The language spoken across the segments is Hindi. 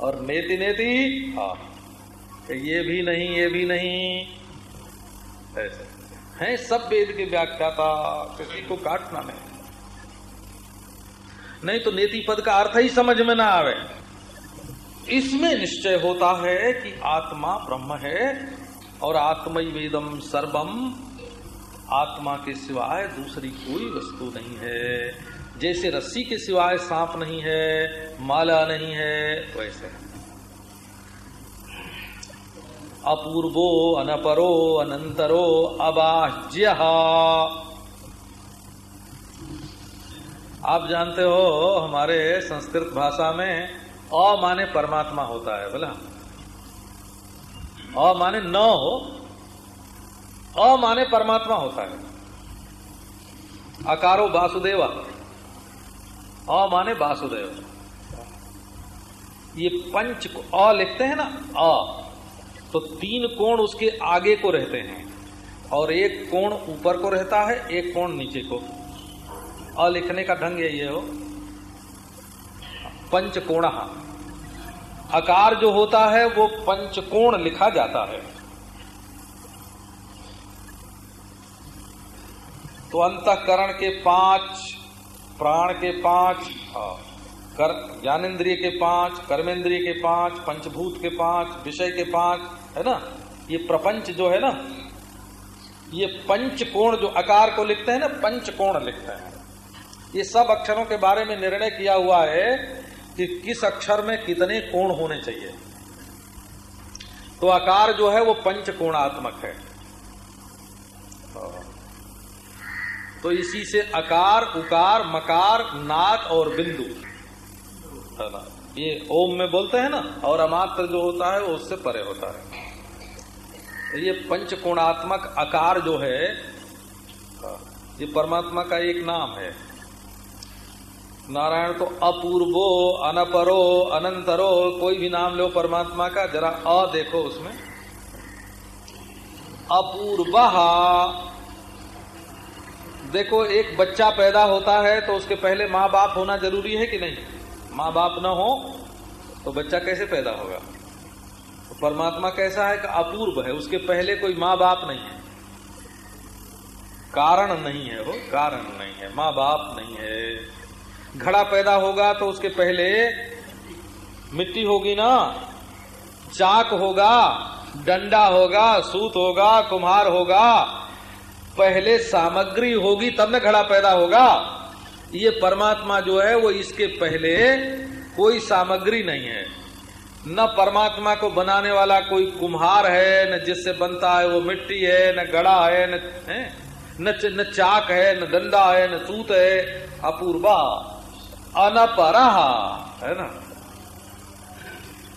और नेति नेति हाँ। ये भी नहीं, ये भी नहीं। ऐसे। हैं सब वेद के व्याख्याता किसी को काटना नहीं। नहीं तो नेति पद का अर्थ ही समझ में ना आवे। इसमें निश्चय होता है कि आत्मा ब्रह्म है और आत्मय वेदम सर्वम। आत्मा के सिवाय दूसरी कोई वस्तु नहीं है। जैसे रस्सी के सिवाय सांप नहीं है, माला नहीं है, वैसे। अपूर्वो अनपरो अनंतरो अबाह्य। आप जानते हो, हमारे संस्कृत भाषा में अ माने परमात्मा होता है, बोला। अ माने न हो, अ माने परमात्मा होता है। अकारो वासुदेव। अ माने वासुदेव। ये पंच को अ लिखते हैं ना अ तो तीन कोण उसके आगे को रहते हैं और एक कोण ऊपर को रहता है, एक कोण नीचे को। अ लिखने का ढंग यही है हो पंचकोण। आकार जो होता है, वो पंचकोण लिखा जाता है। तो अंतकरण के पाँच प्राण के पाँच कर, ज्ञानेन्द्रिय के पाँच, कर्मेंद्रिय के पाँच, पंचभूत के पाँच, विषय के पाँच, है ना? ये प्रपंच जो है ना, ये पंचकोण जो आकार को लिखते हैं ना, पंचकोण लिखते हैं। ये सब अक्षरों के बारे में निर्णय किया हुआ है कि किस अक्षर में कितने कोण होने चाहिए। तो आकार जो है वो पंचकोणात्मक है। तो इसी से अकार, उकार, मकार, नाक और बिंदु। है ना? ये ओम में बोलते हैं ना, और अमात्र जो होता है वो उससे परे होता है। ये पंचकोणात्मक आकार जो है, ये परमात्मा का एक नाम है। नारायण तो अपूर्वो, अनपरो, अनंतरो, कोई भी नाम लो परमात्मा का, जरा अ देखो उसमें। अपूर्व देखो, एक बच्चा पैदा होता है तो उसके पहले माँ बाप होना ज़रूरी है कि नहीं? माँ बाप ना हो तो बच्चा कैसे पैदा होगा? तो परमात्मा कैसा है कि अपूर्व है, उसके पहले कोई माँ बाप नहीं है। कारण नहीं है वो, कारण नहीं है माँ बाप नहीं है। घड़ा पैदा होगा तो उसके पहले मिट्टी होगी ना, चाक होगा, डंडा होगा, सूत होगा, कुम्हार होगा पहले सामग्री होगी तब न घड़ा पैदा होगा। ये परमात्मा जो है वो इसके पहले कोई सामग्री नहीं है। न परमात्मा को बनाने वाला कोई कुम्हार है न जिससे बनता है वो मिट्टी है न गड़ा है न है? न, न चाक है न डंडा है न सूत है अपूर्वा अनपरा है ना?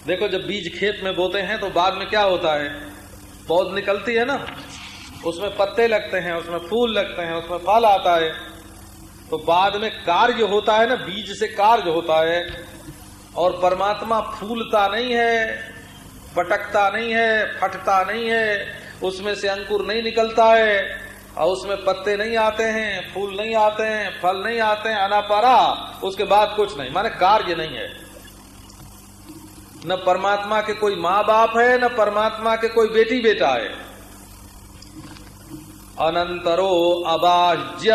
देखो जब बीज खेत में बोते हैं तो बाद में क्या होता है? पौध निकलती है ना? उसमें पत्ते लगते हैं, उसमें फूल लगते हैं, उसमें फल आता है। तो बाद में कार्य होता है ना, बीज से कार्य होता है। और परमात्मा फूलता नहीं है, पटकता नहीं है, फटता नहीं है, उसमें से अंकुर नहीं निकलता है, और उसमें पत्ते नहीं आते हैं, फूल नहीं आते हैं, फल नहीं आते हैं, अनापारा, उसके बाद कुछ नहीं, माने कार्य नहीं है। न परमात्मा के कोई माँ बाप है, न परमात्मा के कोई बेटी बेटा है। अनंतरो अबाह्य।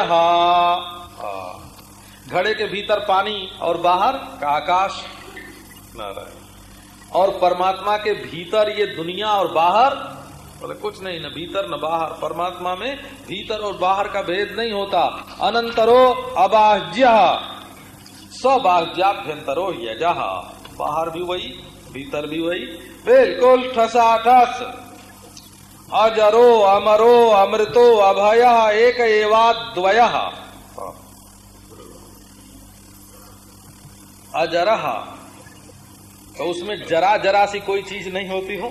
घड़े के भीतर पानी और बाहर का आकाश। और परमात्मा के भीतर ये दुनिया और बाहर। बोले, कुछ नहीं, न भीतर, न बाहर। परमात्मा में भीतर और बाहर का भेद नहीं होता। अनंतरो अबाह्य। सबाह्याभ्यंतरो यजह बाहर भी वही, भीतर भी वही। बिल्कुल ठसा ठस अजरो अमरो अमृतो अभय एक एवाद्वय। अजर। तो उसमें जरा जरा सी कोई चीज़ नहीं होती हो।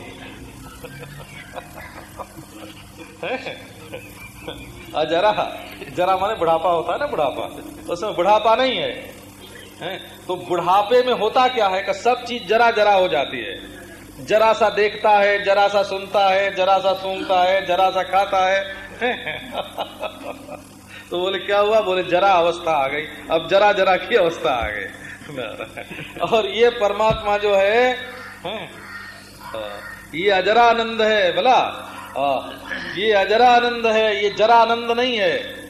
अजरा। जरा माने बुढ़ापा होता है ना बुढ़ापा। तो उसमें बुढ़ापा नहीं है, है? तो बुढ़ापे में होता क्या है कि सब चीज़ जरा जरा हो जाती है। जरा सा देखता है जरा सा सुनता है जरा सा सूंघता है जरा सा खाता है। तो बोले क्या हुआ? बोले जरा अवस्था आ गई। अब जरा जरा की अवस्था आ गई। और ये परमात्मा जो है, ये अजरा अजरानंद है बोला। ये अजरानंद है ये जरानंद नहीं है।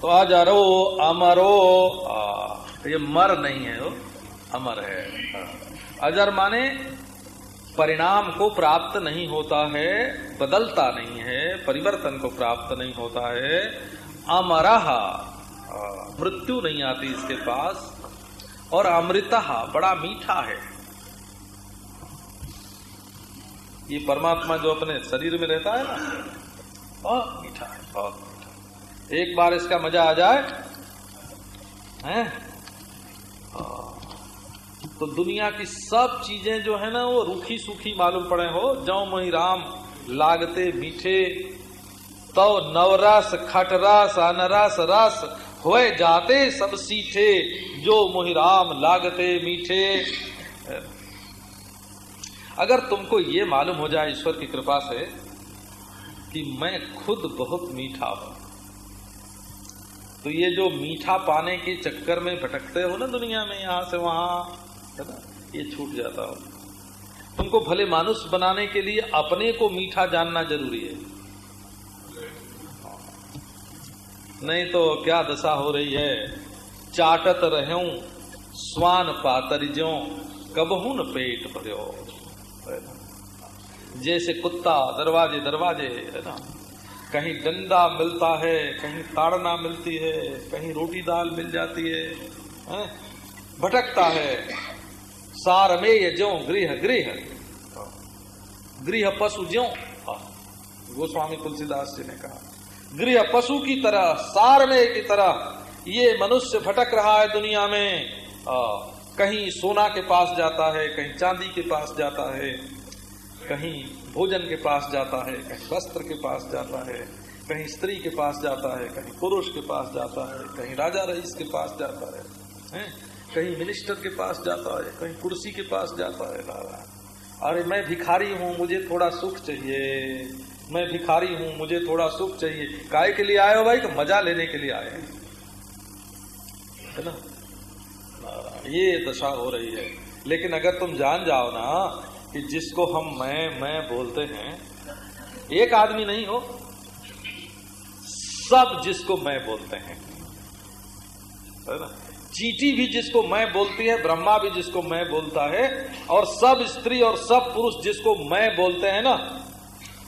तो आ जा रो अमरो ये मर नहीं है वो अमर है। अजर माने, परिणाम को प्राप्त नहीं होता है, बदलता नहीं है, परिवर्तन को प्राप्त नहीं होता है। अमरह मृत्यु नहीं आती इसके पास, और अमृता बड़ा मीठा है। ये परमात्मा जो अपने शरीर में रहता है ना, बहुत मीठा है, बहुत मीठा। एक बार इसका मज़ा आ जाए, हैं? तो दुनिया की सब चीज़ें जो है ना, वो रूखी सूखी मालूम पड़े हो। जौ मही राम, लागते, मीठे तो नवरस, खटरस, अनरस, रस हो जाते सब सीठे। जो मोहिराम लागते, मीठे। अगर तुमको ये मालूम हो जाए, ईश्वर की कृपा से, कि मैं खुद बहुत मीठा हूँ। तो ये जो मीठा पाने के चक्कर में भटकते हो ना दुनिया में, यहाँ से वहाँ है ना? ये छूट जाता हो। तुमको भले मानुष बनाने के लिए अपने को मीठा जानना ज़रूरी है। नहीं तो क्या दशा हो रही है? चाटत रहूँ स्वान पातर पातरिजों कबहू न पेट भरो जैसे कुत्ता दरवाजे दरवाजे है ना? कहीं डंडा मिलता है कहीं ताड़ना मिलती है कहीं रोटी दाल मिल जाती है, है? भटकता है। सारमेय ज्यो गृह गृह। गृह पशु ज्यो। हाँ, गोस्वामी तुलसीदास जी ने कहा। गृह पशु की तरह सारमेय की तरह ये मनुष्य भटक रहा है दुनिया में। आ, हाँ, कहीं सोना के पास जाता है कहीं चांदी के पास जाता है कहीं भोजन के पास जाता है कहीं वस्त्र के पास जाता है कहीं स्त्री के पास जाता है कहीं पुरुष के पास जाता है कहीं राजा रईस के पास जाता है, है? कहीं मिनिस्टर के पास जाता है, कहीं कुर्सी के पास जाता है नारायण अरे मैं भिखारी हूँ, मुझे थोड़ा सुख चाहिए। मैं भिखारी हूँ, मुझे थोड़ा सुख चाहिए। काय के लिए आए हो भाई? तो मज़ा लेने के लिए आए है। ना? ये दशा हो रही है। लेकिन अगर तुम जान जाओ ना कि जिसको हम मैं मैं बोलते हैं, एक आदमी नहीं हो। सब जिसको मैं बोलते हैं। है ना? चीटी भी जिसको मैं बोलती है, ब्रह्मा भी जिसको मैं बोलता है, और सब स्त्री और सब पुरुष जिसको मैं बोलते हैं ना,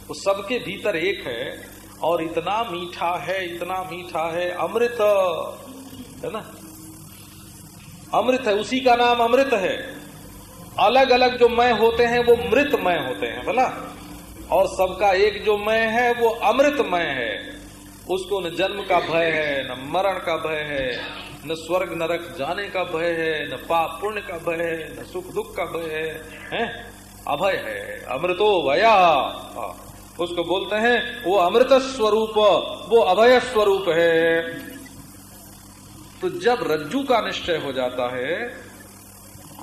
वो सबके भीतर एक है, और इतना मीठा है, इतना मीठा है, अमृत, है ना? अमृत है, उसी का नाम अमृत है। अलग अलग जो मैं होते हैं, वो मृत मैं होते हैं बोला और सबका एक जो मैं है, वो अमृतमय है। उसको न जन्म का भय है, न मरण का भय है न स्वर्ग नरक जाने का भय है न पाप पुण्य का भय है न सुख दुख का भय है, है? अभय है अमृतो भया हाँ, उसको बोलते हैं वो अमृत स्वरूप वो अभय स्वरूप है। तो जब रज्जू का निश्चय हो जाता है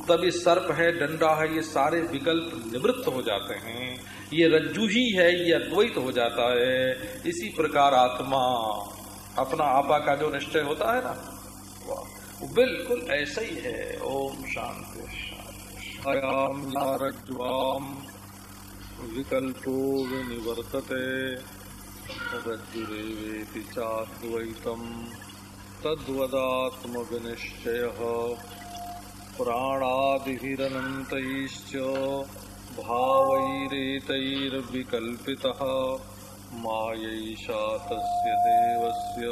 तभी सर्प है डंडा है ये सारे विकल्प निवृत्त हो जाते हैं। ये रज्जू ही है ये अद्वैत हो जाता है। इसी प्रकार आत्मा अपना आपा का जो निश्चय होता है ना वो बिल्कुल ऐसा ही है। ओम शांति शांति। विकल्पो विनिवर्तते। रज्जुरेवेति चाद्वैतम तद्वदात्म विनिश्चय प्राणादिभिरनन्तैश्च भावैरेतैर्विकल्पितः। मायैषा तस्य देवस्य।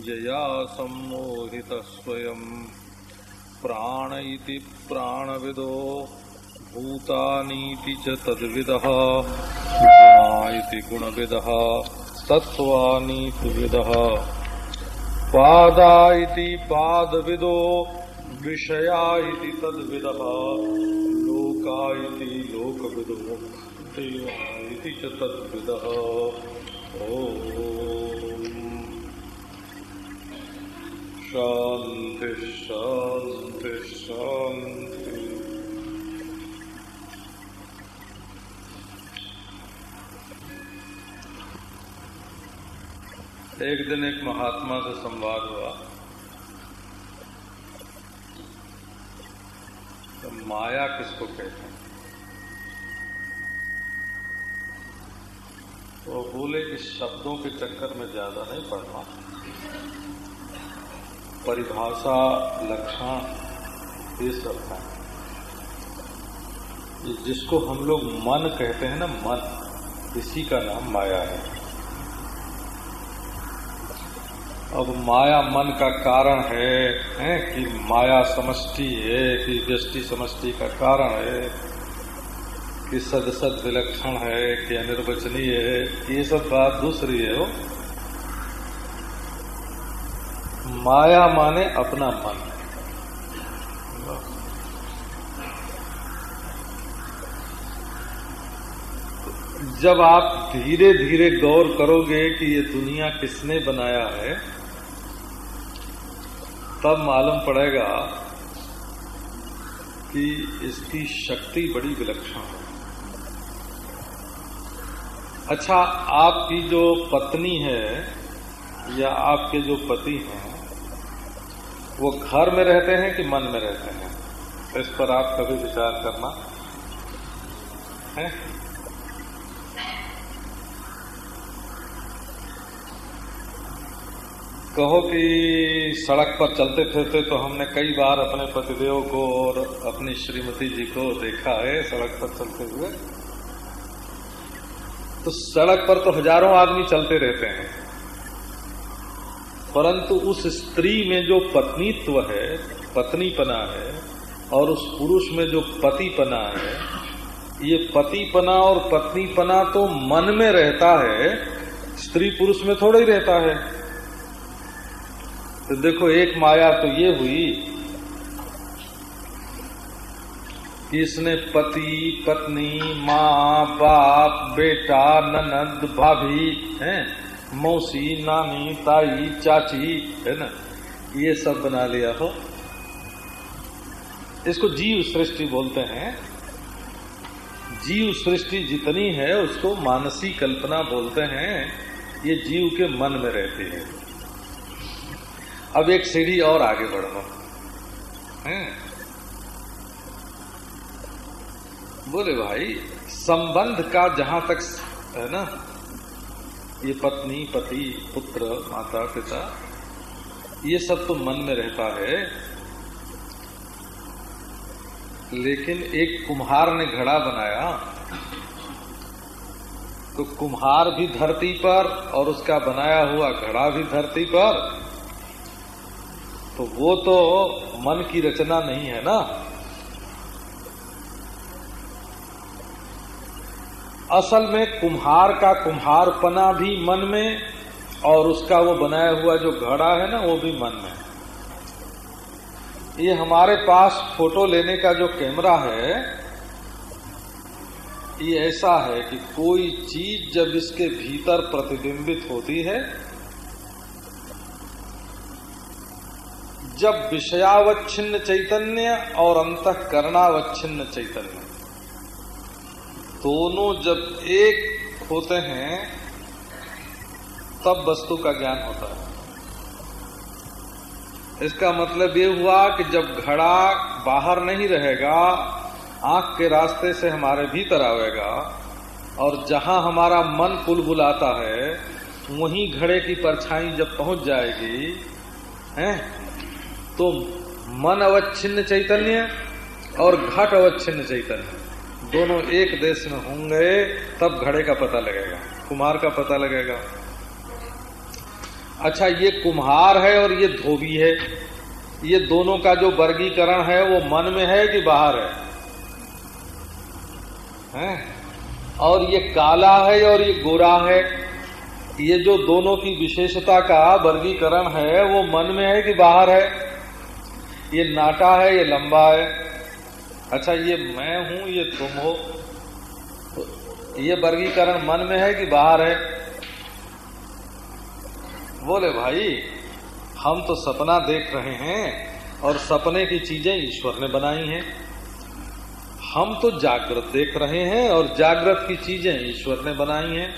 जया सम्मोहित स्वयं। प्राण इति प्राणविदो, भूतानीति च तद्विदः। इति गुणविदः तत्त्वानीतिविदः पादा इति पादविदो, विषया इति लोका इति लोकविदो देवा इति च तद्विदः। ओ शांति शांति शांति। एक दिन एक महात्मा से संवाद हुआ। तो माया किसको कहते हैं? तो बोले, इस शब्दों के चक्कर में ज़्यादा नहीं पढ़ना परिभाषा लक्षण ये सब है। जिसको हम लोग मन कहते हैं ना मन इसी का नाम माया है। अब माया मन का कारण है, है कि माया समष्टि है कि व्यष्टि समष्टि का कारण है कि सद सद विलक्षण है कि अनिर्वचनीय है ये सब बात दूसरी है वो। माया माने अपना मन। जब आप धीरे धीरे गौर करोगे कि ये दुनिया किसने बनाया है, तब मालूम पड़ेगा कि इसकी शक्ति बड़ी विलक्षण है। अच्छा आपकी जो पत्नी है या आपके जो पति हैं वो घर में रहते हैं कि मन में रहते हैं? इस पर आप कभी विचार करना। है? कहो कि सड़क पर चलते फिरते तो हमने कई बार अपने पतिदेव को और अपनी श्रीमती जी को देखा है सड़क पर चलते हुए। तो सड़क पर तो हज़ारों आदमी चलते रहते हैं। परंतु उस स्त्री में जो पत्नीत्व है, पत्नीपना है, और उस पुरुष में जो पतिपना है, ये पतिपना और पत्नीपना तो मन में रहता है, स्त्री पुरुष में थोड़ा ही रहता है। तो देखो, एक माया तो ये हुई कि इसने पति, पत्नी, माँ, बाप, बेटा, ननद, भाभी, हैं? मौसी, नानी, ताई, चाची, है ना? ये सब बना लिया हो। इसको जीव सृष्टि बोलते हैं। जीव सृष्टि जितनी है, उसको मानसी कल्पना बोलते हैं। ये जीव के मन में रहती है। अब एक सीढ़ी और आगे बढ़ो। हैं? बोले भाई, संबंध का जहाँ तक, है ना? ये पत्नी, पति, पुत्र, माता, पिता, ये सब तो मन में रहता है। लेकिन एक कुम्हार ने घड़ा बनाया तो कुम्हार भी धरती पर और उसका बनाया हुआ घड़ा भी धरती पर। तो वो तो मन की रचना नहीं है ना। असल में कुम्हार का कुम्हारपना भी मन में और उसका वो बनाया हुआ जो घड़ा है ना, वो भी मन में। ये हमारे पास फ़ोटो लेने का जो कैमरा है, ये ऐसा है कि कोई चीज़ जब इसके भीतर प्रतिबिंबित होती है, जब विषयावच्छिन्न चैतन्य और अंतकरणावच्छिन्न चैतन्य। दोनों जब एक होते हैं, तब वस्तु का ज्ञान होता है। इसका मतलब ये हुआ कि जब घड़ा बाहर नहीं रहेगा, आँख के रास्ते से हमारे भीतर आवेगा, और जहाँ हमारा मन कुल बुलाता है, वहीं घड़े की परछाई जब पहुँच जाएगी, हैं? तो मन अवच्छिन्न चैतन्य और घट अवच्छिन्न चैतन्य। दोनों एक देश में होंगे, तब घड़े का पता लगेगा, कुम्हार का पता लगेगा। अच्छा ये कुम्हार है और ये धोबी है। ये दोनों का जो वर्गीकरण है, वो मन में है कि बाहर है? हैं? और ये काला है और ये गोरा है? ये जो दोनों की विशेषता का वर्गीकरण है, वो मन में है कि बाहर है? ये नाटा है, ये लंबा है? अच्छा ये मैं हूँ, ये तुम हो। तो ये वर्गीकरण मन में है कि बाहर है? बोले, भाई, हम तो सपना देख रहे हैं और सपने की चीज़ें ईश्वर ने बनाई हैं। हम तो जागृत देख रहे हैं और जागृत की चीज़ें ईश्वर ने बनाई हैं।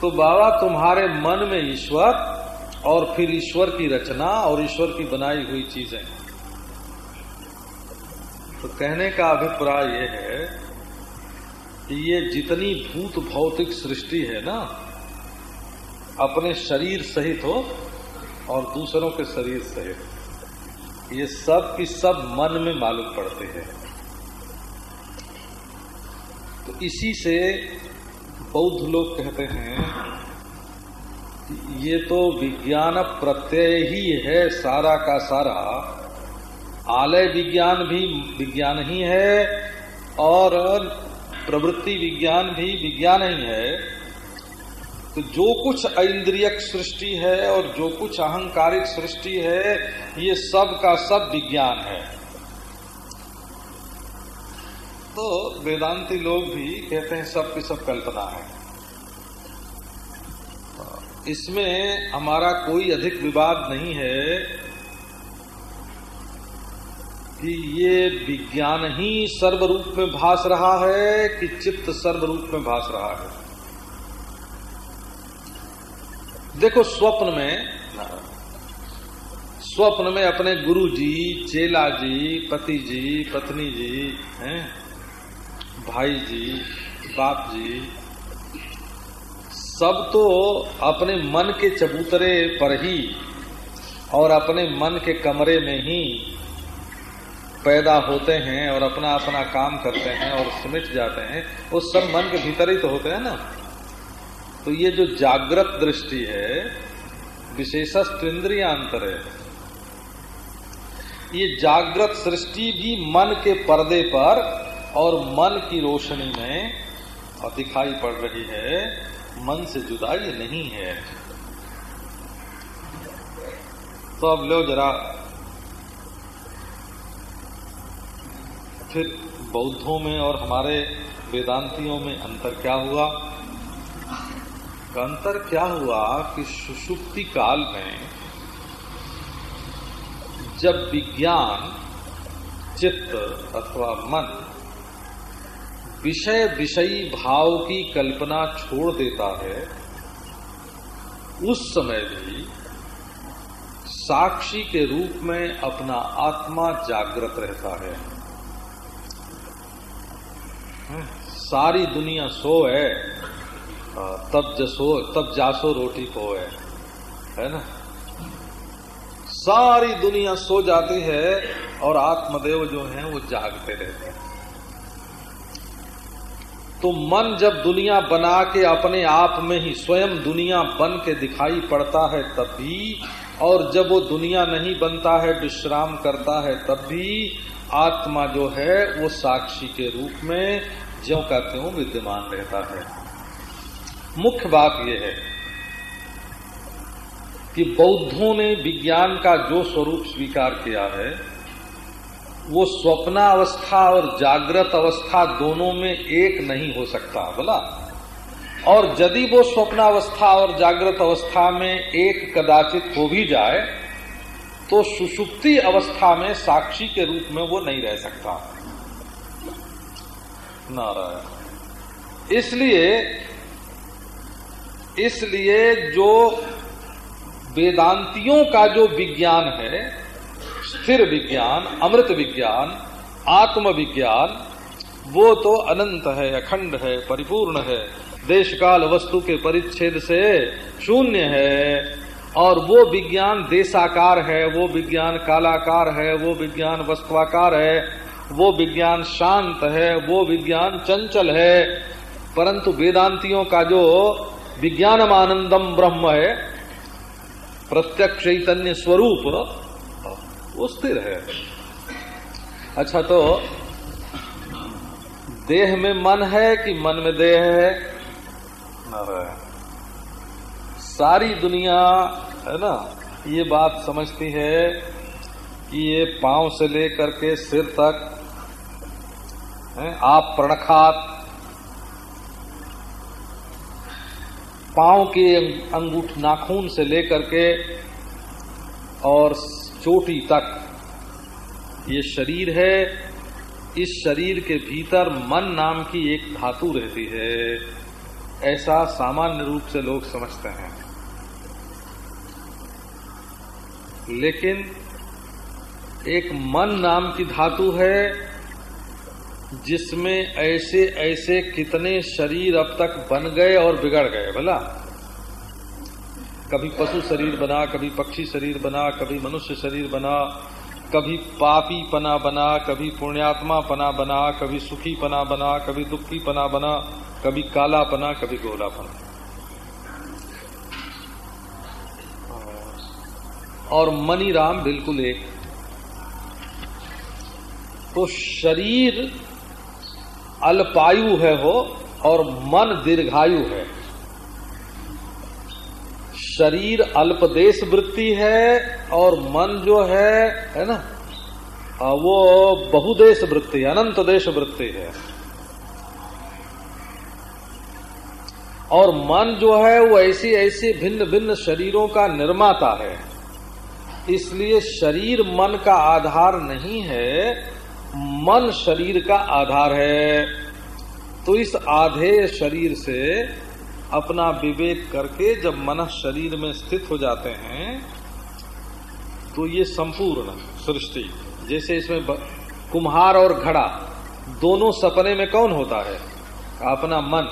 तो बाबा, तुम्हारे मन में ईश्वर और फिर ईश्वर की रचना और ईश्वर की बनाई हुई चीज़ें तो कहने का अभिप्राय यह है कि ये जितनी भूत भौतिक सृष्टि है ना, अपने शरीर सहित हो और दूसरों के शरीर सहित, ये सब की सब मन में मालूम पड़ते हैं। तो इसी से बौद्ध लोग कहते हैं ये तो विज्ञान प्रत्यय ही है सारा का सारा आलय विज्ञान भी विज्ञान ही है और प्रवृत्ति विज्ञान भी विज्ञान ही है। तो जो कुछ ऐन्द्रियक सृष्टि है और जो कुछ अहंकारिक सृष्टि है, ये सब का सब विज्ञान है। तो वेदांती लोग भी कहते हैं, सब की सब कल्पना है। इसमें हमारा कोई अधिक विवाद नहीं है। कि ये विज्ञान ही सर्व रूप में भास रहा है कि चित्त सर्व रूप में भास रहा है। देखो, स्वप्न में स्वप्न में अपने गुरु जी चेला जी पति जी पत्नी जी हैं भाई जी बाप जी सब तो अपने मन के चबूतरे पर ही और अपने मन के कमरे में ही पैदा होते हैं और अपना अपना काम करते हैं और सिमट जाते हैं, वो सब मन के भीतर ही तो होते हैं ना। तो ये जो जागृत दृष्टि है विशेषस्व इंद्रियांतर है ये जागृत सृष्टि भी मन के पर्दे पर और मन की रोशनी में दिखाई पड़ रही है, मन से जुदा ये नहीं है। तो अब लो जरा फिर बौद्धों में और हमारे वेदांतियों में अंतर क्या हुआ? अंतर क्या हुआ कि सुषुप्ति काल में जब विज्ञान, चित्त अथवा मन विषय विषयी भाव की कल्पना छोड़ देता है, उस समय भी साक्षी के रूप में अपना आत्मा जागृत रहता है। सारी दुनिया सो है। तब जसो, तब जासो रोटी को है है ना? सारी दुनिया सो जाती है और आत्मदेव जो है, वो जागते रहते हैं। तो मन जब दुनिया बना के अपने आप में ही स्वयं दुनिया बन के दिखाई पड़ता है, तब भी और जब वो दुनिया नहीं बनता है, विश्राम करता है, तब भी आत्मा जो है, वो साक्षी के रूप में ज्यो का त्यों विद्यमान रहता है। मुख्य बात यह है कि बौद्धों ने विज्ञान का जो स्वरूप स्वीकार किया है, वो स्वप्नावस्था और जागृत अवस्था दोनों में एक नहीं हो सकता, बोला। और यदि वो स्वप्नावस्था और जागृत अवस्था में एक कदाचित हो भी जाए तो सुषुप्ति अवस्था में साक्षी के रूप में वो नहीं रह सकता। नारायण। इसलिए इसलिए जो वेदांतियों का जो विज्ञान है, स्थिर विज्ञान, अमृत विज्ञान आत्म विज्ञान वो तो अनंत है, अखंड है, परिपूर्ण है। देश काल वस्तु के परिच्छेद से शून्य है। और वो विज्ञान देशाकार है, वो विज्ञान कालाकार है, वो विज्ञान वस्तुआकार है, वो विज्ञान शांत है, वो विज्ञान चंचल है। परंतु वेदांतियों का जो विज्ञानम आनंदम ब्रह्म है प्रत्यक्ष चैतन्य स्वरूप, वो स्थिर है। अच्छा तो देह में मन है कि मन में देह है? सारी दुनिया, है ना, ये बात समझती है कि ये पाँव से लेकर के सिर तक, है, आप प्रणखात, पाँव के अंगूठ नाखून से लेकर के और चोटी तक, ये शरीर है। इस शरीर के भीतर मन नाम की एक धातु रहती है। ऐसा सामान्य रूप से लोग समझते हैं। लेकिन एक मन नाम की धातु है, जिसमें ऐसे ऐसे कितने शरीर अब तक बन गए और बिगड़ गए, भला? कभी पशु शरीर बना, कभी पक्षी शरीर बना, कभी मनुष्य शरीर बना कभी पापी पना बना, कभी पुण्यात्मा पना बना, कभी सुखी पना बना, कभी दुखी पना बना, कभी काला पना, कभी गोला पना। और मनी राम बिल्कुल एक। तो शरीर अल्पायु है हो और मन दीर्घायु है। शरीर अल्पदेश वृत्ति है और मन जो है है ना? वो बहुदेश वृत्ति, अनंत देश वृत्ति है। और मन जो है, वो ऐसी ऐसी भिन्न भिन्न शरीरों का निर्माता है। इसलिए शरीर मन का आधार नहीं है, मन शरीर का आधार है। तो इस आधे शरीर से अपना विवेक करके जब मन शरीर में स्थित हो जाते हैं तो ये संपूर्ण सृष्टि, जैसे इसमें कुम्हार और घड़ा, दोनों सपने में कौन होता है? अपना मन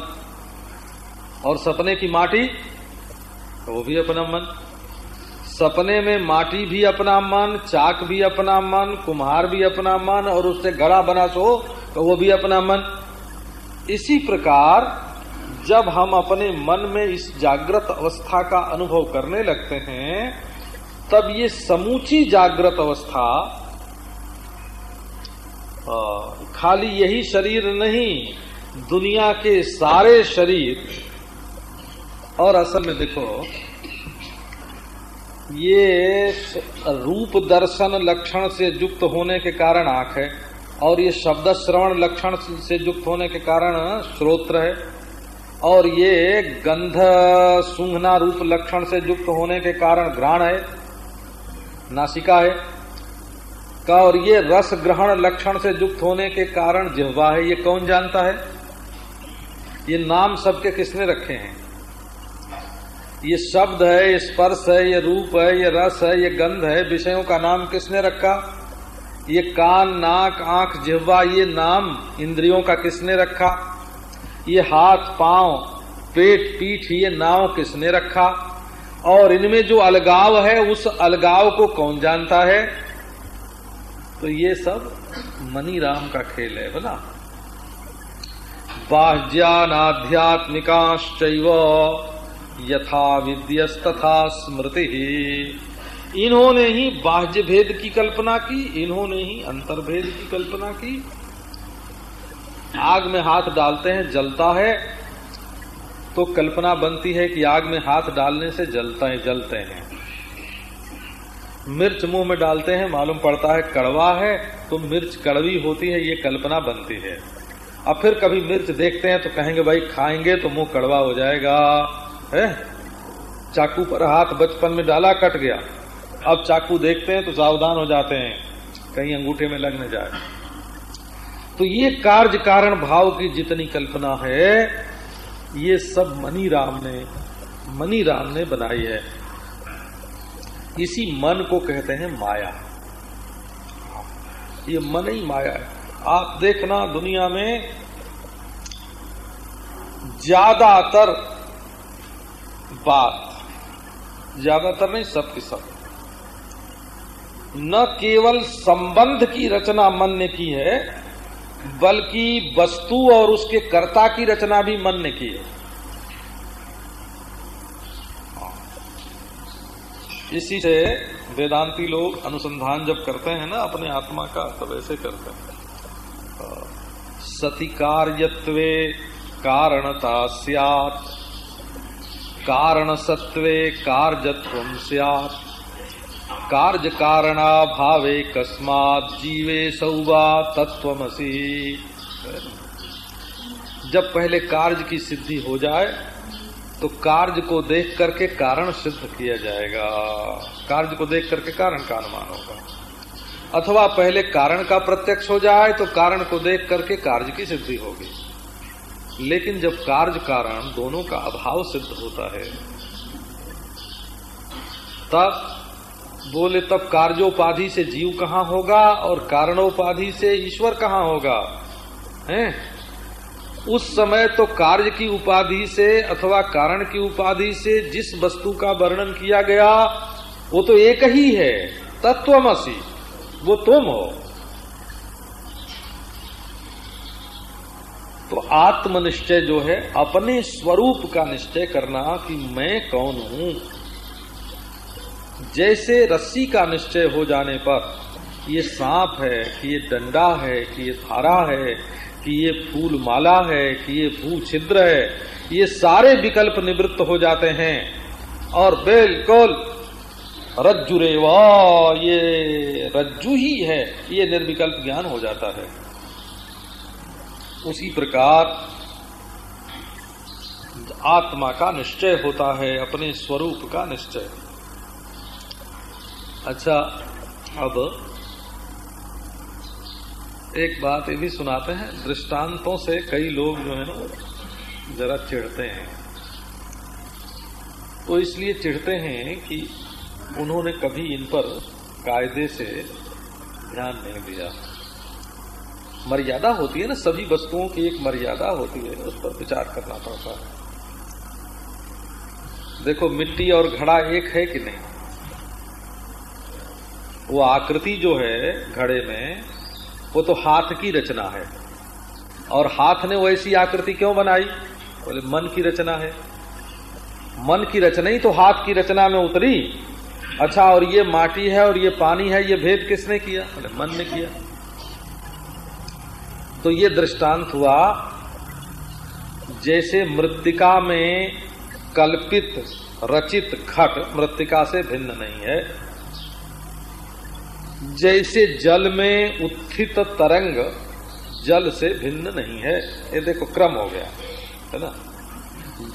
और सपने की माटी, वो भी अपना मन। सपने में माटी भी अपना मन, चाक भी अपना मन, कुम्हार भी अपना मन, और उससे घड़ा बना सो तो वो भी अपना मन। इसी प्रकार जब हम अपने मन में इस जागृत अवस्था का अनुभव करने लगते हैं, तब ये समूची जागृत अवस्था खाली यही शरीर नहीं, दुनिया के सारे शरीर, और असल में देखो, ये रूप दर्शन लक्षण से युक्त होने के कारण आँख है, और ये शब्द श्रवण लक्षण से युक्त होने के कारण श्रोत्र है। और ये गंध सुंघना रूप लक्षण से युक्त होने के कारण घ्राण है, नासिका है। का और ये रस ग्रहण लक्षण से युक्त होने के कारण जिह्वा है, ये कौन जानता है? ये नाम सबके किसने रखे हैं? ये शब्द है, ये स्पर्श है, ये रूप है, ये रस है, ये गंध है, विषयों का नाम किसने रखा? ये कान, नाक, आँख, जिह्वा, ये नाम इंद्रियों का किसने रखा? ये हाथ, पाँव, पेट, पीठ, ये नाव किसने रखा? और इनमें जो अलगाव है, उस अलगाव को कौन जानता है? तो ये सब मनी राम का खेल है बोला बाह्यानाध्यात्मिकाश्च यथा विद्यस्तथा स्मृति। इन्होंने ही बाह्य भेद की कल्पना की, इन्होंने ही अंतर्भेद की कल्पना की। आग में हाथ डालते हैं, जलता है तो कल्पना बनती है कि आग में हाथ डालने से जलता है, जलते हैं। मिर्च मुँह में डालते हैं, मालूम पड़ता है कड़वा है तो मिर्च कड़वी होती है, ये कल्पना बनती है। अब फिर कभी मिर्च देखते हैं तो कहेंगे, भाई, खाएँगे तो मुँह कड़वा हो जाएगा। है? चाकू पर हाथ बचपन में डाला, कट गया। अब चाकू देखते हैं तो सावधान हो जाते हैं, कहीं अंगूठे में लगने जाए। तो ये कार्य कारण भाव की जितनी कल्पना है, ये सब मनी राम ने, मनी राम ने बनाई है। इसी मन को कहते हैं माया। ये मन ही माया है। आप देखना दुनिया में ज़्यादातर बात, ज़्यादातर नहीं सबकी सब। न केवल संबंध की रचना मन ने की है बल्कि वस्तु और उसके कर्ता की रचना भी मन ने की है। इसी से वेदांती लोग अनुसंधान जब करते हैं ना अपने आत्मा का, तब ऐसे करते हैं। सती कार्यत्वे कारणता सियात। कारण सत्वे कार्यत्व सियात। कार्य कारणा भावे कस्मात जीवे सौवा तत्वमसी जब पहले कार्य की सिद्धि हो जाए तो कार्य को देख करके कारण सिद्ध किया जाएगा। कार्य को देख करके कारण का अनुमान होगा। अथवा पहले कारण का प्रत्यक्ष हो जाए तो कारण को देख करके कार्य की सिद्धि होगी। लेकिन जब कार्य कारण दोनों का अभाव सिद्ध होता है, तब बोले, तब कार्योपाधि से जीव कहाँ होगा और कारणोपाधि से ईश्वर कहाँ होगा? हैं? उस समय तो कार्य की उपाधि से अथवा कारण की उपाधि से जिस वस्तु का वर्णन किया गया, वो तो एक ही है, तत्वमसी। वो तुम हो। तो आत्मनिश्चय जो है, अपने स्वरूप का निश्चय करना कि मैं कौन हूँ? जैसे रस्सी का निश्चय हो जाने पर ये सांप है, कि ये डंडा है, कि ये धारा है, कि ये फूल माला है, कि ये भू छिद्र है, ये सारे विकल्प निवृत्त हो जाते हैं। और बिल्कुल रज्जु रे ये रज्जु ही है, ये निर्विकल्प ज्ञान हो जाता है। उसी प्रकार आत्मा का निश्चय होता है, अपने स्वरूप का निश्चय। अच्छा अब एक बात ये भी सुनाते हैं, दृष्टांतों से कई लोग जो है ना जरा चिढ़ते हैं। तो इसलिए चिढ़ते हैं कि उन्होंने कभी इन पर कायदे से ध्यान नहीं दिया। मर्यादा होती है ना, सभी वस्तुओं की एक मर्यादा होती है, उस पर विचार करना पड़ता है। देखो, मिट्टी और घड़ा एक है कि नहीं? वो आकृति जो है घड़े में, वो तो हाथ की रचना है। और हाथ ने वैसी आकृति क्यों बनाई? बोले, मन की रचना है। मन की रचना ही तो हाथ की रचना में उतरी। अच्छा और ये माटी है और ये पानी है, ये भेद किसने किया? बोले, मन ने किया। तो ये दृष्टांत हुआ, जैसे मृतिका में कल्पित, रचित घट मृतिका से भिन्न नहीं है। जैसे जल में उत्थित तरंग जल से भिन्न नहीं है। ये देखो, क्रम हो गया, है ना?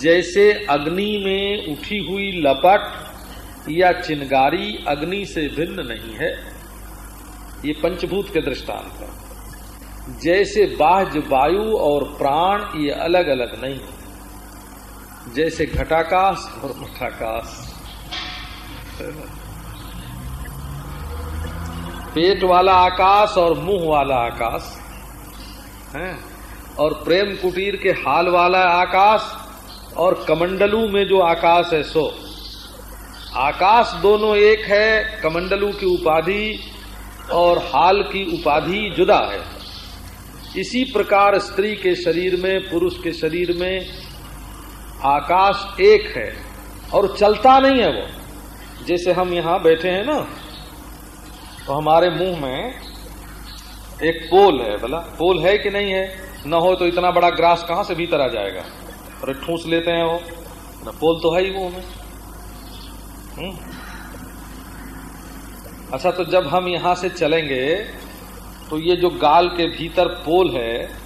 जैसे अग्नि में उठी हुई लपट या चिनगारी अग्नि से भिन्न नहीं है, ये पंचभूत के दृष्टांत है। जैसे बाह्य वायु और प्राण, ये अलग अलग नहीं है। जैसे घटाकाश और मठाकाश पेट वाला आकाश और मुँह वाला आकाश, है? और प्रेम कुटीर के हाल वाला आकाश और कमंडलू में जो आकाश है सो। आकाश दोनों एक है, कमंडलू की उपाधि और हाल की उपाधि जुदा है। इसी प्रकार स्त्री के शरीर में, पुरुष के शरीर में आकाश एक है और चलता नहीं है वो। जैसे हम यहाँ बैठे हैं ना तो हमारे मुँह में एक पोल है बोला पोल है कि नहीं है? न हो तो इतना बड़ा ग्रास कहाँ से भीतर आ जाएगा? और ठूस लेते हैं वो। न, पोल तो है ही मुँह में। हम्म। अच्छा तो जब हम यहाँ से चलेंगे तो ये जो गाल के भीतर पोल है,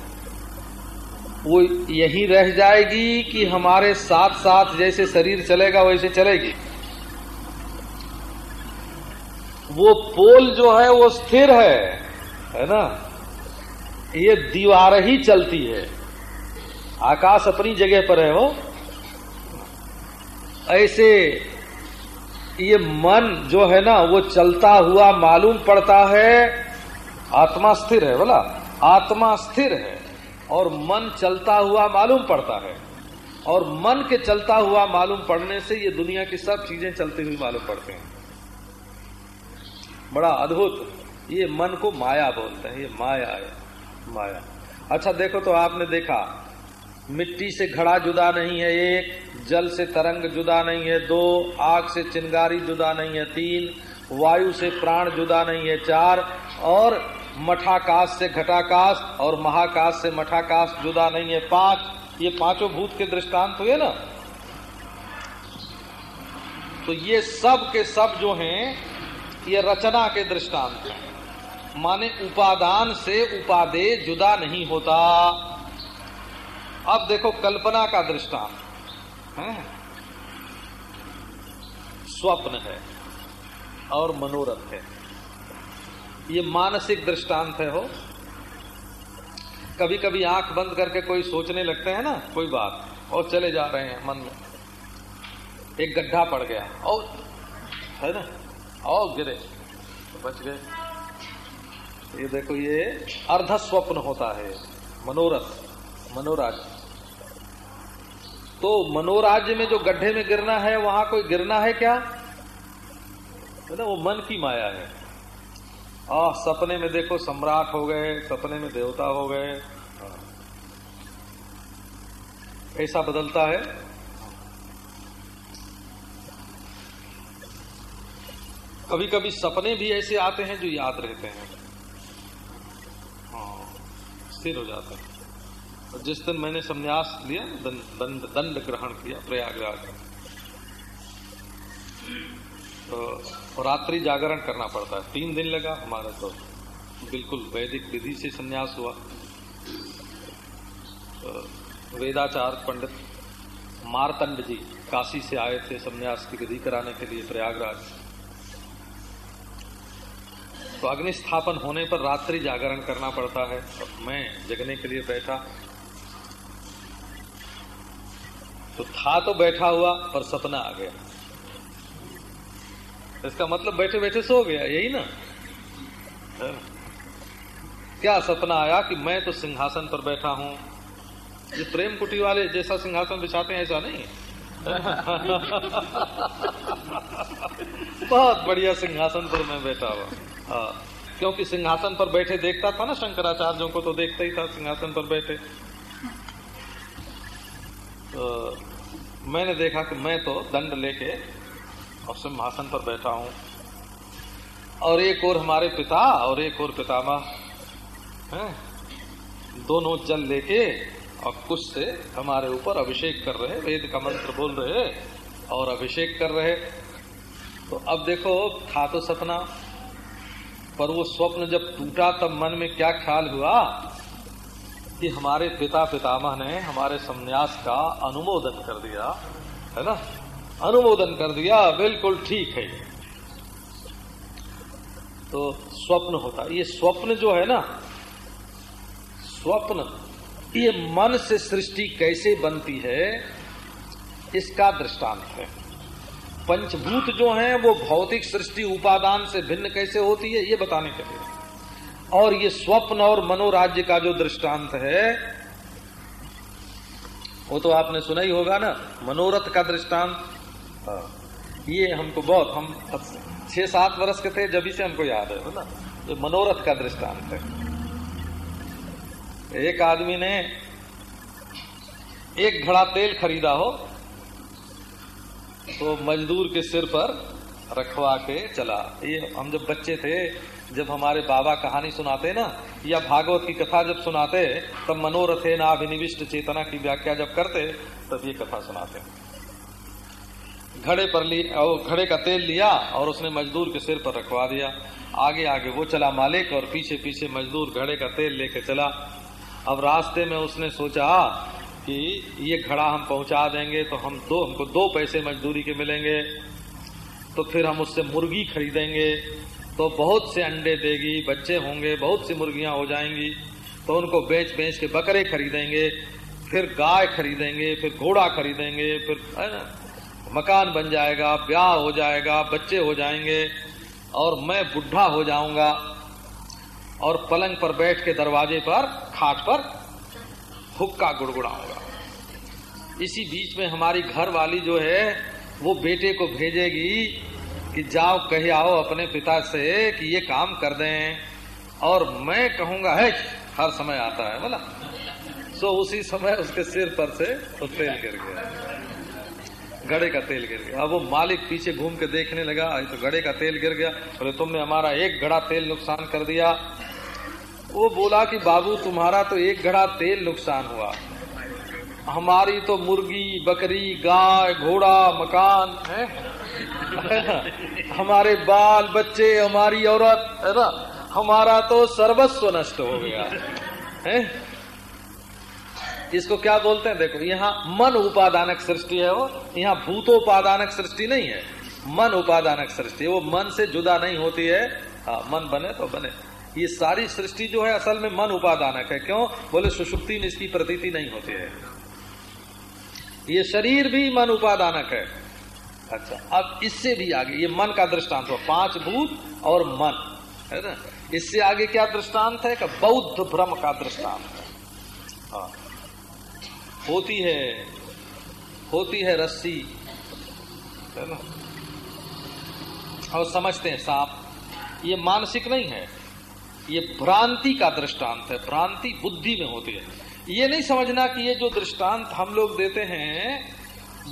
वो यही रह जाएगी कि हमारे साथ साथ जैसे शरीर चलेगा, वैसे चलेगी? वो पोल जो है, वो स्थिर है है ना? ये दीवार ही चलती है। आकाश अपनी जगह पर है वो। ऐसे ये मन जो है ना, वो चलता हुआ मालूम पड़ता है। आत्मा स्थिर है, बोला? आत्मा स्थिर है और मन चलता हुआ मालूम पड़ता है। और मन के चलता हुआ मालूम पड़ने से ये दुनिया की सब चीज़ें चलती हुई मालूम पड़ते हैं। बड़ा अद्भुत। ये मन को माया बोलते हैं, ये माया है, माया। अच्छा देखो तो आपने देखा, मिट्टी से घड़ा जुदा नहीं है एक, जल से तरंग जुदा नहीं है दो, आग से चिंगारी जुदा नहीं है तीन, वायु से प्राण जुदा नहीं है चार, और मठाकाश से घटाकाश और महाकाश से मठाकाश जुदा नहीं है पाँच। ये पाँचों भूत के दृष्टांत हुए ना? तो ये सब के सब जो हैं ये रचना के दृष्टांत है। माने उपादान से उपादे जुदा नहीं होता। अब देखो कल्पना का दृष्टांत, है? स्वप्न है और मनोरथ है। ये मानसिक दृष्टांत है हो। कभी कभी आँख बंद करके कोई सोचने लगते हैं ना, कोई बात, और चले जा रहे हैं मन में। एक गड्ढा पड़ गया, और है ना? और गिरे। तो बच गए। ये देखो, ये अर्ध स्वप्न होता है। मनोरथ, मनोराज। तो मनोराज्य में जो गड्ढे में गिरना है, वहाँ कोई गिरना है क्या? है ना वो मन की माया है। आ सपने में देखो, सम्राट हो गए, सपने में देवता हो गए। ऐसा बदलता है। कभी कभी सपने भी ऐसे आते हैं जो याद रहते हैं। हाँ स्थिर हो जाते हैं। और जिस दिन मैंने संन्यास लिया दंड दंड, दंड ग्रहण किया प्रयागराज तो रात्रि जागरण करना पड़ता है। तीन दिन लगा हमारा तो। बिल्कुल वैदिक विधि से संन्यास हुआ। तो वेदाचार पंडित मारतंड जी काशी से आए थे संन्यास की विधि कराने के लिए प्रयागराज। तो अग्नि स्थापन होने पर रात्रि जागरण करना पड़ता है और मैं जगने के लिए बैठा। तो था तो बैठा हुआ, पर सपना आ गया। इसका मतलब बैठे बैठे सो गया, यही ना? क्या सपना आया कि मैं तो सिंहासन पर बैठा हूँ? ये प्रेम कुटी वाले जैसा सिंहासन बिछाते हैं, ऐसा नहीं बहुत बढ़िया सिंहासन पर मैं बैठा हुआ। हाँ। क्योंकि सिंहासन पर बैठे देखता था ना शंकराचार्यों को तो देखता ही था, सिंहासन पर बैठे। तो मैंने देखा कि मैं तो दंड लेके और सिंहासन पर बैठा हूँ। और एक और हमारे पिता और एक और पितामह, हैं? दोनों जल लेके और कुछ से हमारे ऊपर अभिषेक कर रहे, वेद का मंत्र बोल रहे और अभिषेक कर रहे। तो अब देखो, था तो सपना पर वो स्वप्न जब टूटा, तब मन में क्या ख्याल हुआ? कि हमारे पिता पितामह ने हमारे संन्यास का अनुमोदन कर दिया, है ना? अनुमोदन कर दिया, बिल्कुल ठीक है तो स्वप्न होता, ये स्वप्न जो है ना, स्वप्न, ये मन से सृष्टि कैसे बनती है, इसका दृष्टांत है। पंचभूत जो हैं, वो भौतिक सृष्टि उपादान से भिन्न कैसे होती है, ये बताने के लिए। और ये स्वप्न और मनोराज्य का जो दृष्टांत है, वो तो आपने सुना ही होगा ना, मनोरथ का दृष्टांत। हाँ। ये हमको बहुत, हम छह सात वर्ष के थे, जब से हमको याद है ना? ये मनोरथ का दृष्टांत है। एक आदमी ने एक घड़ा तेल खरीदा हो तो मजदूर के सिर पर रखवा के चला। ये हम जब बच्चे थे, जब हमारे बाबा कहानी सुनाते ना, या भागवत की कथा जब सुनाते, तब मनोरथे ना अभिनिविष्ट चेतना की व्याख्या जब करते, तब ये कथा सुनाते। घड़े पर ली, और घड़े का तेल लिया, और उसने मजदूर के सिर पर रखवा दिया। आगे आगे वो चला मालिक, और पीछे पीछे मजदूर घड़े का तेल लेके चला। अब रास्ते में उसने सोचा कि ये घड़ा हम पहुँचा देंगे तो हम दो, हमको दो पैसे मजदूरी के मिलेंगे तो फिर हम उससे मुर्गी खरीदेंगे तो बहुत से अंडे देगी, बच्चे होंगे, बहुत सी मुर्गियाँ हो जाएँगी तो उनको बेच बेच के बकरे खरीदेंगे, फिर गाय खरीदेंगे, फिर घोड़ा खरीदेंगे, फिर, है ना, मकान बन जाएगा, ब्याह हो जाएगा, बच्चे हो जाएँगे, और मैं बुढ़ा हो जाऊँगा, और पलंग पर बैठ के दरवाजे पर, खाट पर हुक्का गुड़गुड़ाऊँगा। इसी बीच में हमारी घर वाली जो है, वो बेटे को भेजेगी कि जाओ, कहे आओ अपने पिता से कि ये काम कर दें। और मैं कहूँगा, है, हर समय आता है। बोला। सो उसी समय उसके सिर पर से तो तेल गिर गया। गड़े का तेल गिर गया। अब वो मालिक पीछे घूम के देखने लगा, अरे तो गड़े का तेल गिर गया। बोले तुमने हमारा एक घड़ा तेल नुकसान कर दिया। वो बोला कि, बाबू, तुम्हारा तो एक घड़ा तेल नुकसान हुआ। हमारी तो मुर्गी, बकरी, गाय, घोड़ा, मकान है। हमारे बाल, बच्चे, हमारी औरत, है ना? हमारा तो सर्वस्व नष्ट हो गया, है? इसको क्या बोलते हैं? देखो, यहाँ मन उपादानक सृष्टि है वो। यहाँ भूतोपादानक सृष्टि नहीं है। मन उपादानक सृष्टि वो मन से जुदा नहीं होती है। हाँ मन बने तो बने। ये सारी सृष्टि जो है, असल में मन उपादानक है। क्यों? बोले, सुषुप्ति में इसकी प्रतीति नहीं होती है। ये शरीर भी मन उपादानक है। अच्छा अब इससे भी आगे, ये मन का दृष्टांत हो पाँच भूत और मन, है ना? इससे आगे क्या दृष्टांत है? का बौद्ध भ्रम का दृष्टांत है। हाँ। होती है होती है रस्सी, है ना? और समझते हैं सांप, ये मानसिक नहीं है, ये भ्रांति का दृष्टांत है। भ्रांति बुद्धि में होती है। ये नहीं समझना कि ये जो दृष्टांत हम लोग देते हैं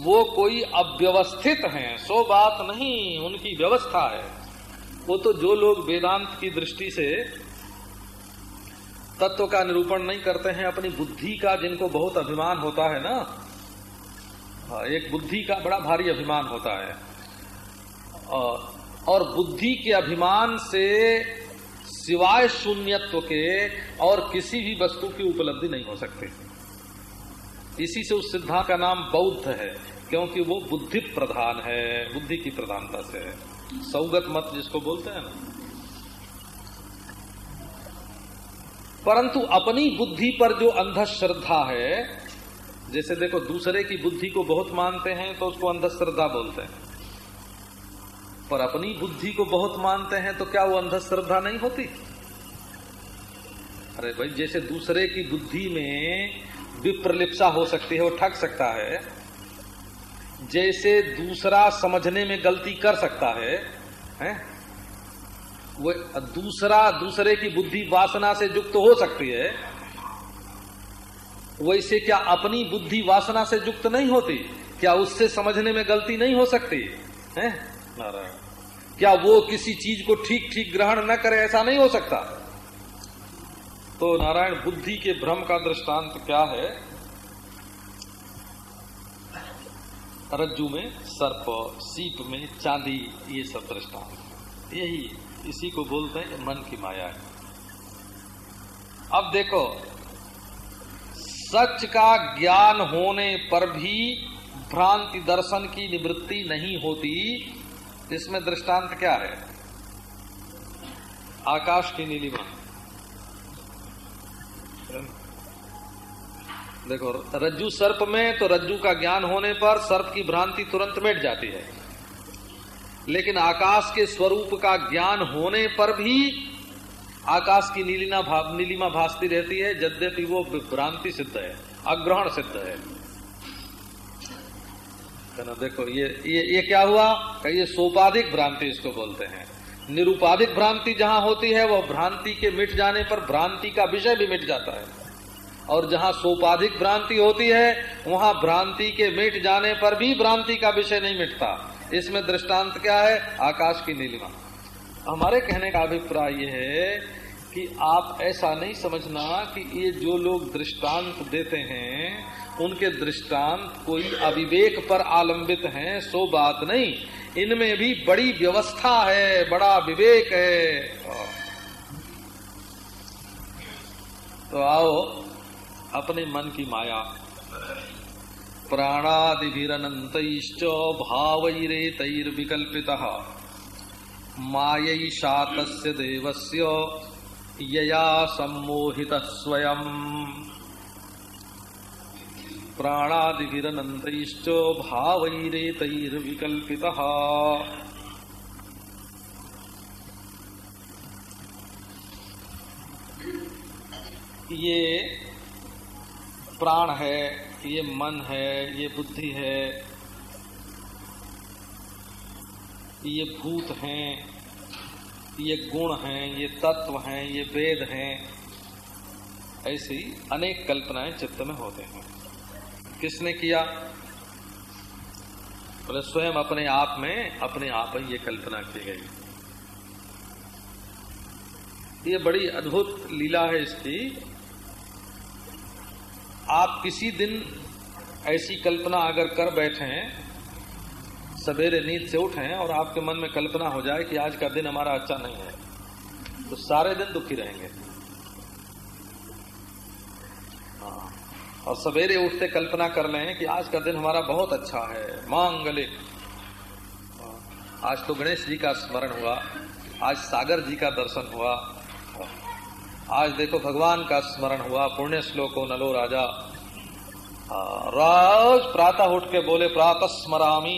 वो कोई अव्यवस्थित हैं सो बात नहीं उनकी व्यवस्था है। वो तो जो लोग वेदांत की दृष्टि से तत्व का निरूपण नहीं करते हैं अपनी बुद्धि का जिनको बहुत अभिमान होता है ना हाँ, एक बुद्धि का बड़ा भारी अभिमान होता है। और बुद्धि के अभिमान से सिवाय शून्यत्व के और किसी भी वस्तु की उपलब्धि नहीं हो सकती। इसी से उस सिद्धांत का नाम बौद्ध है, क्योंकि वो बुद्धि प्रधान है, बुद्धि की प्रधानता से है। सौगत मत जिसको बोलते हैं ना। परंतु अपनी बुद्धि पर जो अंधश्रद्धा है, जैसे देखो दूसरे की बुद्धि को बहुत मानते हैं तो उसको अंधश्रद्धा बोलते हैं। पर अपनी बुद्धि को बहुत मानते हैं तो क्या वो अंधश्रद्धा नहीं होती? अरे भाई जैसे दूसरे की बुद्धि में विप्रलिप्सा हो सकती है वो ठग सकता है जैसे दूसरा समझने में गलती कर सकता है, हैं? वो दूसरा दूसरे की बुद्धि वासना से युक्त हो सकती है वैसे क्या अपनी बुद्धि वासना से युक्त नहीं होती? क्या उससे समझने में गलती नहीं हो सकती? है? क्या वो किसी चीज़ को ठीक ठीक ग्रहण न करे ऐसा नहीं हो सकता? तो नारायण, बुद्धि के भ्रम का दृष्टांत क्या है? रज्जू में सर्प, सीप में चांदी, ये सब दृष्टांत यही इसी को बोलते हैं, मन की माया है। अब देखो, सच का ज्ञान होने पर भी भ्रांति दर्शन की निवृत्ति नहीं होती, इसमें दृष्टांत क्या है? आकाश की नीलिमा देखो रज्जू सर्प में तो रज्जू का ज्ञान होने पर सर्प की भ्रांति तुरंत मिट जाती है। लेकिन आकाश के स्वरूप का ज्ञान होने पर भी आकाश की नीलिमा भा, नीलिमा भासती रहती है यद्यपि वो भ्रांति सिद्ध है अग्रहण सिद्ध है। ना देखो ये ये ये क्या हुआ? ये सोपाधिक भ्रांति इसको बोलते हैं। निरुपाधिक भ्रांति जहाँ होती है वह भ्रांति के मिट जाने पर भ्रांति का विषय भी मिट जाता है। और जहाँ सोपाधिक भ्रांति होती है, वहाँ भ्रांति के मिट जाने पर भी भ्रांति का विषय नहीं मिटता। इसमें दृष्टांत क्या है? आकाश की नीलिमा। हमारे कहने का अभिप्राय यह है कि आप ऐसा नहीं समझना कि ये जो लोग दृष्टांत देते हैं, उनके दृष्टांत कोई अविवेक पर आलंबित हैं, सो बात नहीं। इनमें भी बड़ी व्यवस्था है, बड़ा विवेक है। तो आओ अपने मन की माया। प्राणादिभिरनंत भावैरेतैर्विकल्पिता। मायैषा तस्य देवस्य यया सम्मोहित स्वयं प्राणादिभिरनन्तैश्च भावैरेतैर्विकल्पितः। ये प्राण है, ये मन है, ये बुद्धि है, ये भूत हैं, ये गुण हैं, ये तत्व हैं, ये वेद हैं, ऐसी अनेक कल्पनाएँ चित्त में होते हैं। किसने किया? बोले, स्वयं अपने आप में अपने आप ही ये कल्पना की गई। ये बड़ी अद्भुत लीला है इसकी। आप किसी दिन ऐसी कल्पना अगर कर बैठे हैं सवेरे नींद से उठें और आपके मन में कल्पना हो जाए कि आज का दिन हमारा अच्छा नहीं है तो सारे दिन दुखी रहेंगे। हाँ और सवेरे उठते कल्पना कर लें कि आज का दिन हमारा बहुत अच्छा है मांगलिक। हाँ, आज तो गणेश जी का स्मरण हुआ आज सागर जी का दर्शन हुआ आज देखो भगवान का स्मरण हुआ, पुण्य श्लोको नलो राजा। रोज प्रातः उठ के बोले, प्रातः स्मरामी,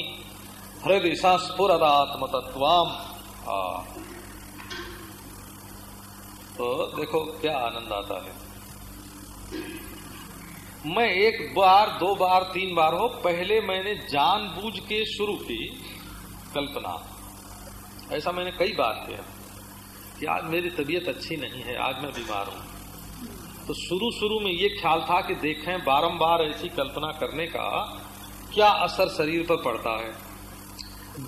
हृदय संस्फुरदात्म तत्वाम तो देखो क्या आनंद आता है। मैं एक बार, दो बार, तीन बार हो, पहले मैंने जानबूझ के शुरू की कल्पना। ऐसा मैंने कई बार किया। कि आज मेरी तबीयत अच्छी नहीं है, आज मैं बीमार हूँ। तो शुरू शुरू में ये ख्याल था कि देखें, बारंबार ऐसी कल्पना करने का क्या असर शरीर पर पड़ता है?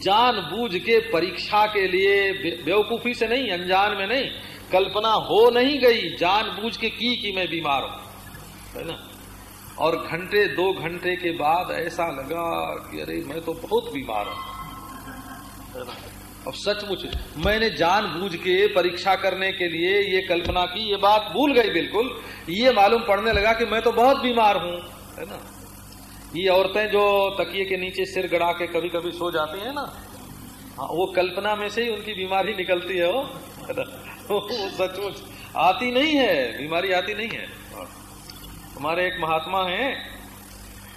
जान जानबूझ के परीक्षा के लिए बेवकूफ़ी से नहीं, अनजान में नहीं, कल्पना हो नहीं गई जान जानबूझ के की कि मैं बीमार हूँ। है ना? और घंटे, दो घंटे के बाद ऐसा लगा कि अरे, मैं तो बहुत बीमार हूँ। अब सचमुच मैंने जानबूझ के परीक्षा करने के लिए ये कल्पना की, ये बात भूल गई बिल्कुल। ये मालूम पड़ने लगा कि मैं तो बहुत बीमार हूँ, है ना? ये औरतें जो तकिए के नीचे सिर गड़ा के कभी कभी सो जाती हैं ना? हाँ वो कल्पना में से ही उनकी बीमारी निकलती है वो सचमुच आती नहीं है, बीमारी आती नहीं है। हमारे एक महात्मा हैं,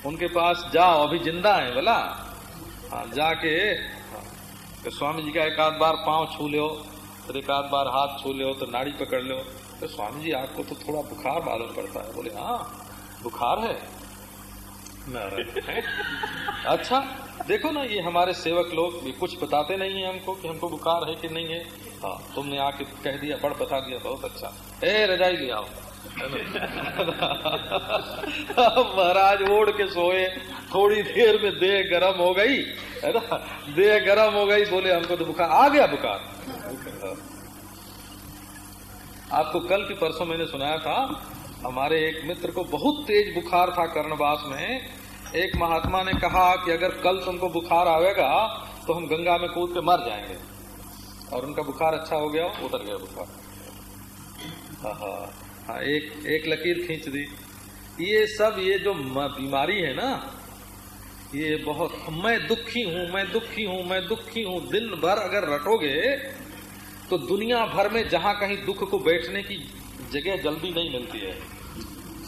उनके पास जाओ, अभी ज़िंदा है बोला हाँ जाके तो स्वामी जी का एक आध बार पाँव छू लो फिर एक आध बार हाथ छू लो तो नाड़ी पकड़ लो तो स्वामी जी आपको तो थोड़ा बुखार मालूम पड़ता है। बोले हाँ बुखार है। अच्छा देखो ना ये हमारे सेवक लोग भी कुछ बताते नहीं है हमको कि हमको बुखार है कि नहीं है। हाँ तुमने आके कह दिया बड़ बता दिया बहुत अच्छा। ए रजाई ले आओ। महाराज ओढ़ के सोए। थोड़ी देर में देह गर्म हो गई, है ना? देह गर्म हो गई, बोले, हमको तो बुखार आ गया बुखार। आपको कल की परसों मैंने सुनाया था, हमारे एक मित्र को बहुत तेज बुखार था कर्णवास में। एक महात्मा ने कहा कि अगर कल तुमको बुखार आवेगा तो हम गंगा में कूद के मर जाएँगे। और उनका बुखार अच्छा हो गया, उतर गया बुखार। हाँ। एक एक लकीर खींच दी। ये सब, ये जो बीमारी है ना, ये बहुत, मैं दुखी हूँ, मैं दुखी हूँ, मैं दुखी हूँ। दिन भर अगर रटोगे तो दुनिया भर में जहाँ कहीं दुख को बैठने की जगह जल्दी नहीं मिलती है।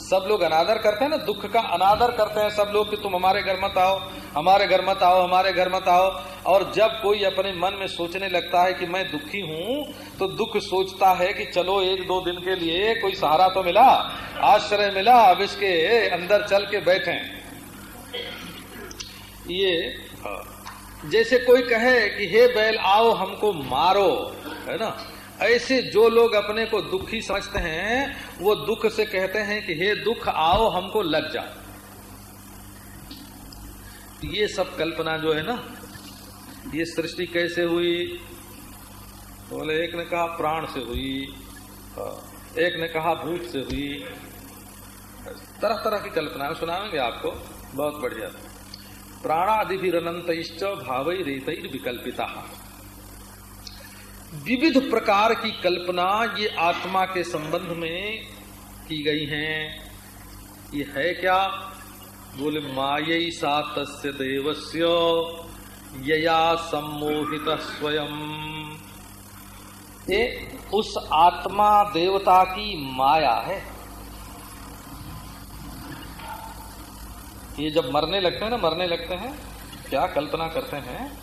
सब लोग अनादर करते हैं ना, दुख का अनादर करते हैं सब लोग कि तुम हमारे घर मत आओ। हमारे घर मत आओ, हमारे घर मत आओ। और जब कोई अपने मन में सोचने लगता है कि मैं दुखी हूँ तो दुख सोचता है कि चलो एक दो दिन के लिए कोई सहारा तो मिला, आश्रय मिला, अब इसके अंदर चल के बैठे। ये, जैसे कोई कहे कि, हे बैल, आओ, हमको मारो। है ना? ऐसे जो लोग अपने को दुखी समझते हैं, वो दुख से कहते हैं कि, हे दुख, आओ, हमको लग जा ये सब कल्पना जो है ना, ये सृष्टि कैसे हुई? बोले, एक ने कहा प्राण से हुई एक ने कहा भूत से हुई। तरह तरह की कल्पना सुनाएँगे आपको, बहुत बढ़िया। प्राणादि भी अनंत भाव रेत विकल्पिता विविध प्रकार की कल्पना ये आत्मा के संबंध में की गई हैं। ये है क्या? बोले मायई सा तस्य देवस्य यया सम्मोहित स्वयं। ये उस आत्मा देवता की माया है। ये जब मरने लगते हैं ना, मरने लगते हैं, क्या कल्पना करते हैं?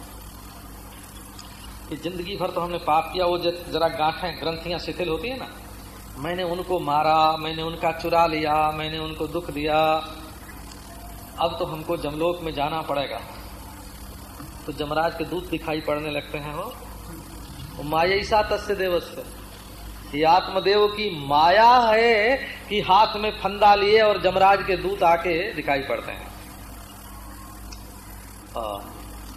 कि ज़िंदगी भर तो हमने पाप किया, वो जरा गांठें, ग्रंथियाँ शिथिल होती है ना। मैंने उनको मारा, मैंने उनका चुरा लिया, मैंने उनको दुख दिया अब तो हमको जमलोक में जाना पड़ेगा। तो जमराज के दूत दिखाई पड़ने लगते हैं वो, वो माया तस्य देवस्य। ये आत्मदेव की माया है कि हाथ में फंदा लिए और जमराज के दूत आके दिखाई पड़ते हैं।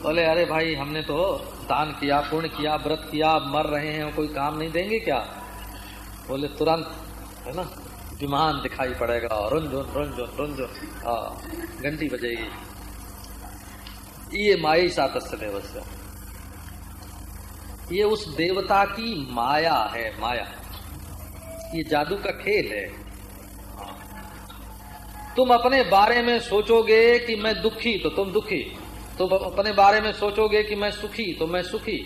बोले अरे भाई हमने तो दान किया पुण्य किया व्रत किया मर रहे हैं कोई काम नहीं देंगे क्या? बोले तुरंत है ना? विमान दिखाई पड़ेगा। रुंझुन रुंझुन रुंझुन हाँ घंटी बजेगी। ये माई सातस्य देवस्य। ये उस देवता की माया है, माया। ये जादू का खेल है। तुम अपने बारे में सोचोगे कि मैं दुखी तो तुम दुखी। तुम अपने बारे में सोचोगे कि मैं सुखी तो मैं सुखी।